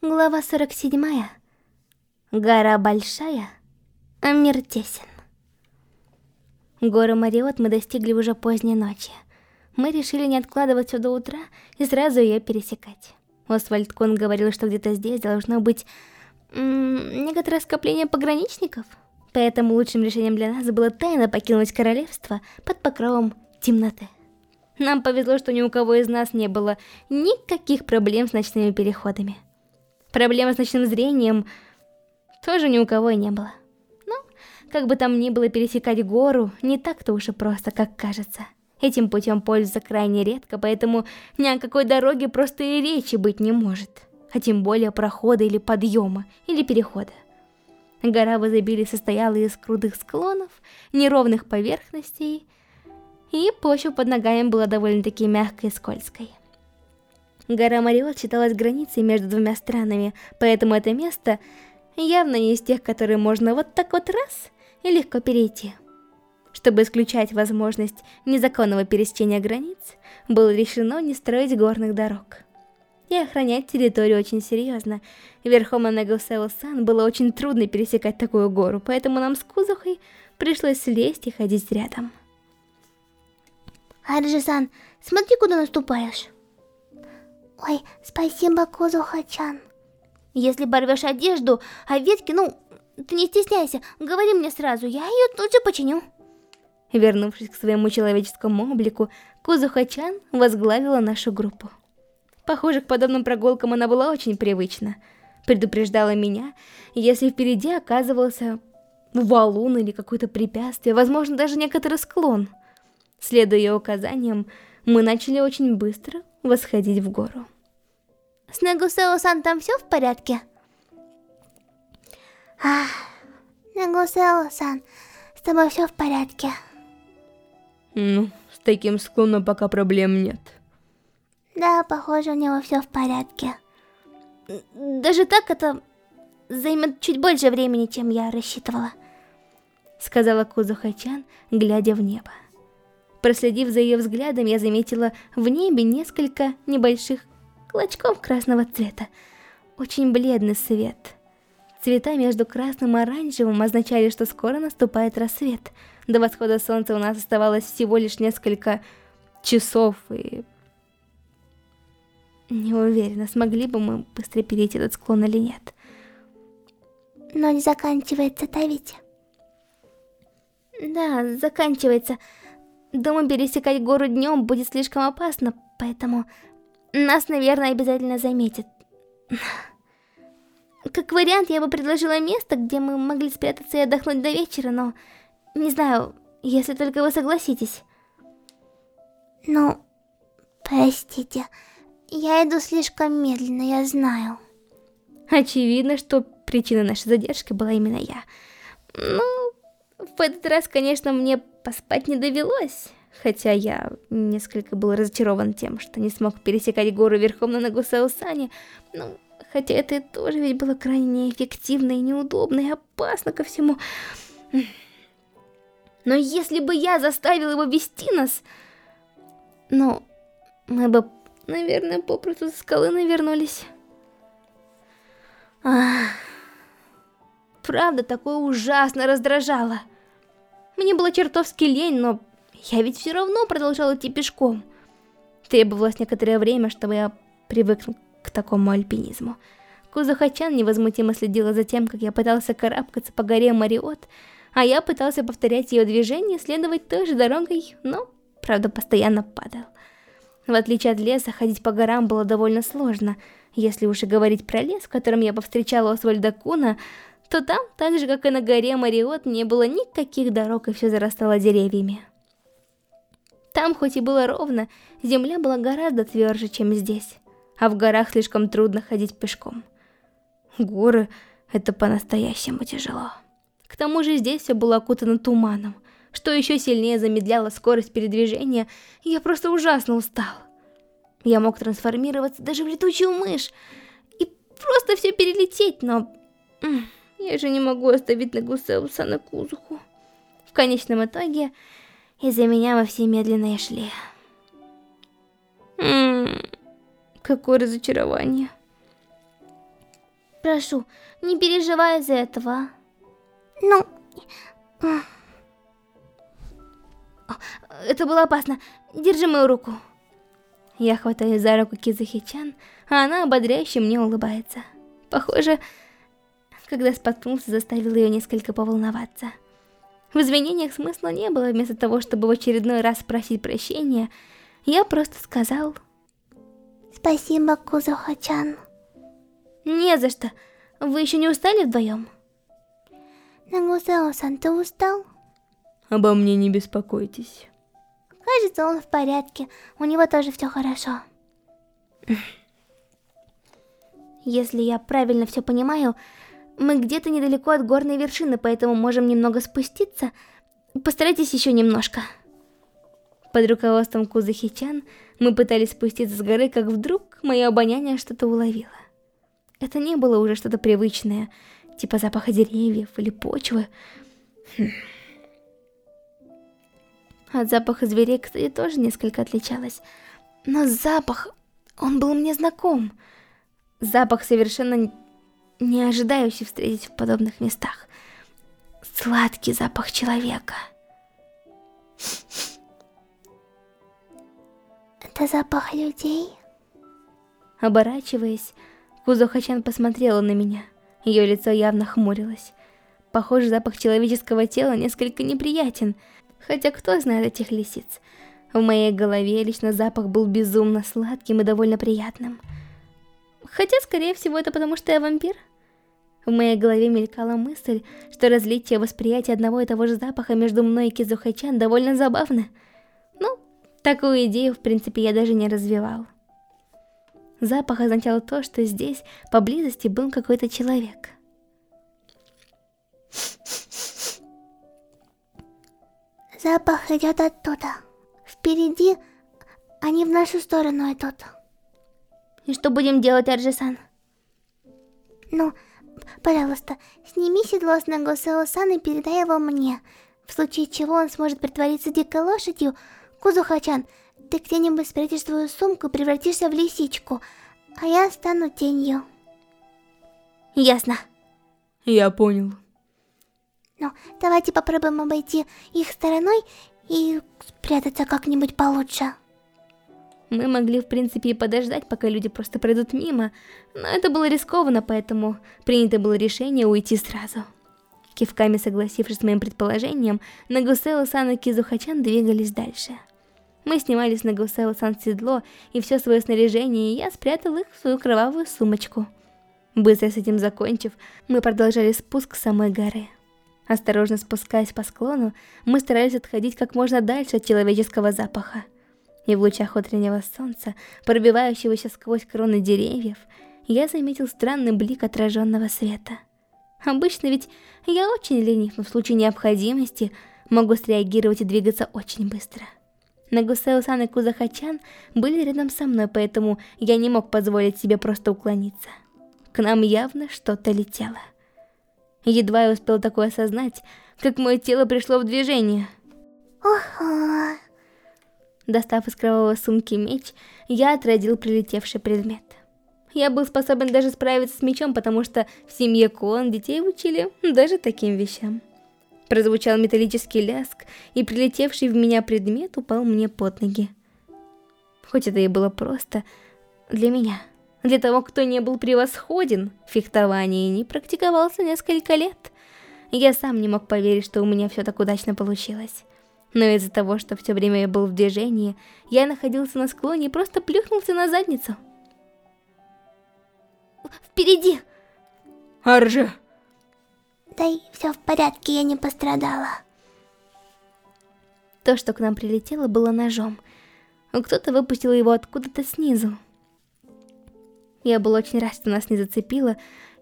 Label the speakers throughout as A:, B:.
A: Глава 47. Гора большая, а мир тесен. Гору Мариот мы достигли уже поздней ночи. Мы решили не откладывать все до утра и сразу ее пересекать. Освальд Кун говорил, что где-то здесь должно быть некоторое скопление пограничников. Поэтому лучшим решением для нас было тайно покинуть королевство под покровом темноты. Нам повезло, что ни у кого из нас не было никаких проблем с ночными переходами. Проблемы с ночным зрением тоже ни у кого и не было. Но, как бы там ни было, пересекать гору не так-то уж и просто, как кажется. Этим путем пользуются крайне редко, поэтому ни о какой дороге просто и речи быть не может. А тем более прохода или подъема, или перехода. Гора в изобилии состояла из крутых склонов, неровных поверхностей, и почва под ногами была довольно-таки мягкой и скользкой. Гора Мариот считалась границей между двумя странами, поэтому это место явно не из тех, которые можно вот так вот раз и легко перейти. Чтобы исключать возможность незаконного пересечения границ, было решено не строить горных дорог. И охранять территорию очень серьезно. Верхом на Нагусео-сан было очень трудно пересекать такую гору, поэтому нам с Кузухой пришлось слезть и ходить рядом.
B: Арджи-сан, смотри, куда наступаешь. Ой, спасибо, Кузуха-чан. Если порвешь одежду, а ветки, ну, ты не стесняйся, говори мне сразу, я ее тут же починю.
A: Вернувшись к своему человеческому облику, Кузуха-чан возглавила нашу группу. Похоже, к подобным прогулкам она была очень привычна. Предупреждала меня, если впереди оказывался валун или какое-то препятствие, возможно, даже некоторый склон. Следуя ее указаниям, мы начали очень быстро восходить в гору.
B: С Нагусео-сан там все в порядке? Ах, Нагусео-сан, с тобой все в порядке?
C: Ну, с таким склоном пока проблем нет.
B: Да, похоже, у него все в порядке.
A: Даже так это займет чуть больше времени, чем я рассчитывала. Сказала Кузухачан, глядя в небо. Проследив за ее взглядом, я заметила в небе несколько небольших клочков красного цвета. Очень бледный свет. Цвета между красным и оранжевым означали, что скоро наступает рассвет. До восхода солнца у нас оставалось всего лишь несколько часов, и... Не уверена, смогли бы мы быстро перейти этот склон или нет.
B: Но не заканчивается-то ведь?
A: Да, заканчивается. Думаю, пересекать гору днем будет слишком опасно, поэтому нас, наверное, обязательно заметят. Как вариант, я бы предложила место, где мы могли спрятаться и отдохнуть до вечера, но... Не знаю, если только вы согласитесь.
B: Ну, простите, я иду слишком медленно, я знаю.
A: Очевидно, что причина нашей задержки была именно я. Ну, в этот раз, конечно, мне поспать не довелось. Хотя я несколько был разочарован тем, что не смог пересекать гору верхом на ногу Саусани. Ну, хотя это тоже ведь было крайне неэффективно и неудобно, и опасно ко всему. Но если бы я заставил его вести нас... Ну, мы бы, наверное, попросту со скалы навернулись. Ах, правда, такое ужасно раздражало. Мне было чертовски лень, но я ведь все равно продолжал идти пешком. Требовалось некоторое время, чтобы я привыкнул к такому альпинизму. Кузухачан невозмутимо следила за тем, как я пытался карабкаться по горе Мариот, а я пытался повторять ее движение, следовать той же дорогой, но, правда, постоянно падал. В отличие от леса, ходить по горам было довольно сложно. Если уж и говорить про лес, в котором я повстречала Освальда Куна, то там, так же как и на горе Мариот, не было никаких дорог и все зарастало деревьями. Там, хоть и было ровно, земля была гораздо тверже, чем здесь, а в горах слишком трудно ходить пешком. Горы — это по-настоящему тяжело. К тому же здесь все было окутано туманом, что еще сильнее замедляло скорость передвижения, я просто ужасно устал. Я мог трансформироваться даже в летучую мышь и просто все перелететь, но... Я же не могу оставить Нагусеуса на Кузуху. В конечном итоге, из-за меня мы все медленно и шли. Ммм, какое разочарование.
B: Прошу, не переживай из-за этого. Ну...
A: Это было опасно. Держи мою руку. Я хватаю за руку Кизахичан, а она ободряюще мне улыбается. Похоже, когда споткнулся, заставил ее несколько поволноваться. В извинениях смысла не было, вместо того, чтобы в очередной раз просить прощения, я просто сказал...
B: Спасибо, Кузухачан.
A: Не за что. Вы еще не устали вдвоем?
B: Нагусео-сан, ты устал?
C: Обо мне не беспокойтесь.
B: Кажется, он в порядке. У него тоже все хорошо.
A: Если я правильно все понимаю, мы где-то недалеко от горной вершины, поэтому можем немного спуститься. Постарайтесь еще немножко. Под руководством Кузахичан мы пытались спуститься с горы, как вдруг мое обоняние что-то уловило. Это не было уже что-то привычное, типа запаха деревьев или почвы. Хм. От запаха зверей, кстати, тоже несколько отличалась. Но запах, он был мне знаком. Запах совершенно не ожидающий встретить в подобных местах. Сладкий запах человека.
B: Это запах людей?
A: Оборачиваясь, Кузохачан посмотрела на меня. Ее лицо явно хмурилось. Похоже, запах человеческого тела несколько неприятен, Хотя кто знает этих лисиц? В моей голове лично запах был безумно сладким и довольно приятным. Хотя, скорее всего, это потому, что я вампир. В моей голове мелькала мысль, что различие восприятия одного и того же запаха между мной и Кизухачан довольно забавно. Ну, такую идею, в принципе, я даже не развивал. Запах означал то, что здесь, поблизости, был какой-то человек.
B: Запах идет оттуда. Впереди, они в нашу сторону идут.
A: И что будем делать, Арджисан?
B: Ну, пожалуйста, сними седло с Нагосео-сан и передай его мне. В случае чего он сможет притвориться дикой лошадью. Кузухачан, ты где-нибудь спрячешь свою сумку и превратишься в лисичку, а я стану тенью.
A: Ясно.
C: Я понял.
B: Ну, давайте попробуем обойти их стороной и спрятаться как-нибудь получше.
A: Мы могли, в принципе, и подождать, пока люди просто пройдут мимо, но это было рискованно, поэтому принято было решение уйти сразу. Кивками согласившись с моим предположением, Нагусео-сан и Кизухачан двигались дальше. Мы снимали с Нагусео-сан седло и все свое снаряжение, и я спрятал их в свою кровавую сумочку. Быстро с этим закончив, мы продолжали спуск с самой горы. Осторожно спускаясь по склону, мы старались отходить как можно дальше от человеческого запаха. И в лучах утреннего солнца, пробивающегося сквозь кроны деревьев, я заметил странный блик отраженного света. Обычно ведь я очень ленив, но в случае необходимости могу среагировать и двигаться очень быстро. Нагусео-сан и Кузахачан были рядом со мной, поэтому я не мог позволить себе просто уклониться. К нам явно что-то летело. Едва я успел такое осознать, как мое тело пришло в движение.
B: Ого.
A: Достав из кровавой сумки меч, я отразил прилетевший предмет. Я был способен даже справиться с мечом, потому что в семье Кон детей учили даже таким вещам. Прозвучал металлический ляск, и прилетевший в меня предмет упал мне под ноги. Хоть это и было просто для меня. Для того, кто не был превосходен в фехтовании и не практиковался несколько лет. Я сам не мог поверить, что у меня все так удачно получилось. Но из-за того, что все время я был в движении, я находился на склоне и просто плюхнулся на задницу. Впереди!
C: Аржи!
B: Да и все в порядке, я не пострадала.
A: То, что к нам прилетело, было ножом. Кто-то выпустил его откуда-то снизу. Я был очень рад, что нас не зацепило,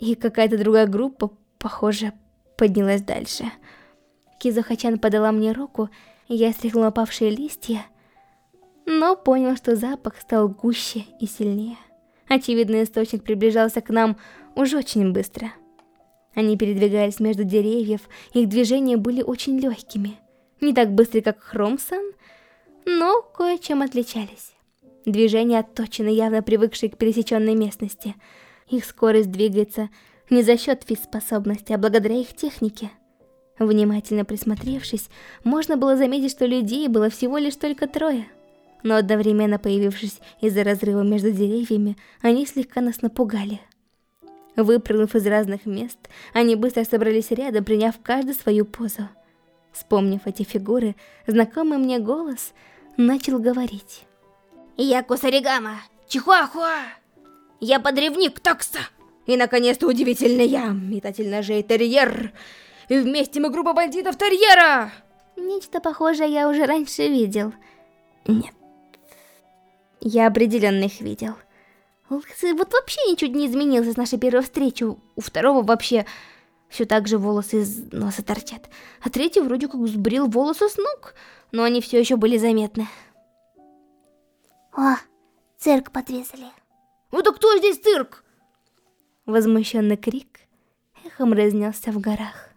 A: и какая-то другая группа, похоже, поднялась дальше. Кизухачан подала мне руку, я стряхнул опавшие листья, но понял, что запах стал гуще и сильнее. Очевидно, источник приближался к нам уже очень быстро. Они передвигались между деревьев, их движения были очень легкими. Не так быстрые, как Хромсан, но кое-чем отличались. Движения отточены, явно привыкшие к пересеченной местности. Их скорость двигается не за счет физспособности, а благодаря их технике. Внимательно присмотревшись, можно было заметить, что людей было всего лишь только трое. Но одновременно появившись из-за разрыва между деревьями, они слегка нас напугали. Выпрыгнув из разных мест, они быстро собрались рядом, приняв каждый свою позу. Вспомнив эти фигуры, знакомый мне голос начал говорить.
B: «Я Кусаригама, Чихуахуа! Я подревник Токса!»
C: И, наконец-то, удивительный я, метатель ножей Терьер! И вместе мы группа бандитов Терьера!
A: Нечто похожее я уже раньше видел. Нет. Я определенно их видел. Лысый вот вообще ничуть не изменился с нашей первой встречи. У второго вообще все так же волосы из носа торчат. А третий вроде как сбрил волосы с ног, но они все еще были заметны.
B: О, цирк подвесили.
C: Ну да кто здесь цирк?
A: Возмущенный крик эхом разнесся в горах.